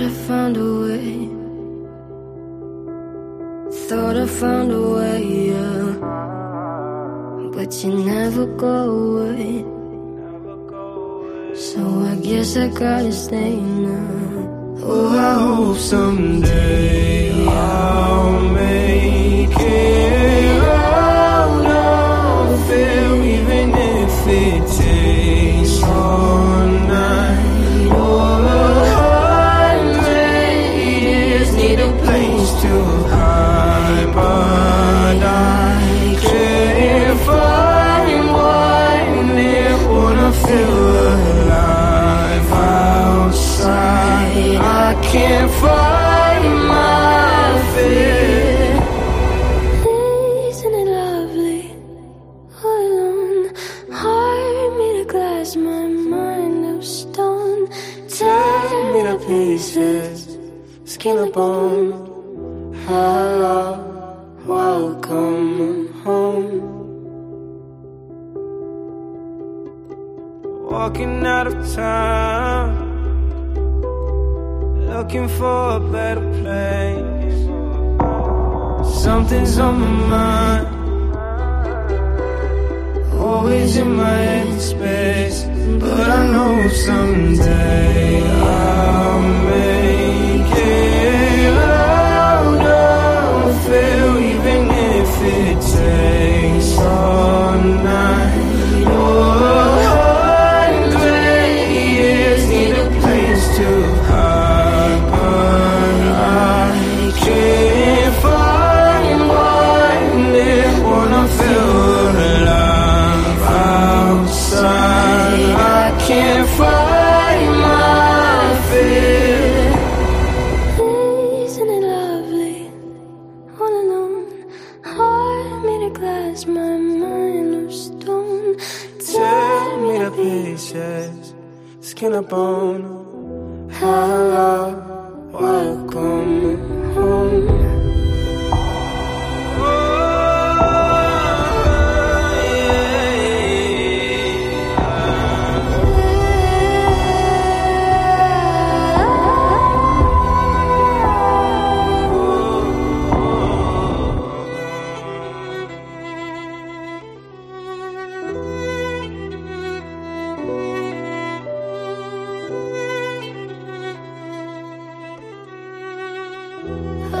Thought I found a way. Thought I found a way, yeah. But you never go away. So I guess I gotta stay now. Oh, I hope someday I'll make it me to pieces, skin and bone. Hello, welcome home. Walking out of town, looking for a better place. Something's on my mind, always in my head space. But I know someday I'll glass, my mind of stone. Tear me to pieces, skin and bone. Hello, welcome home. あ。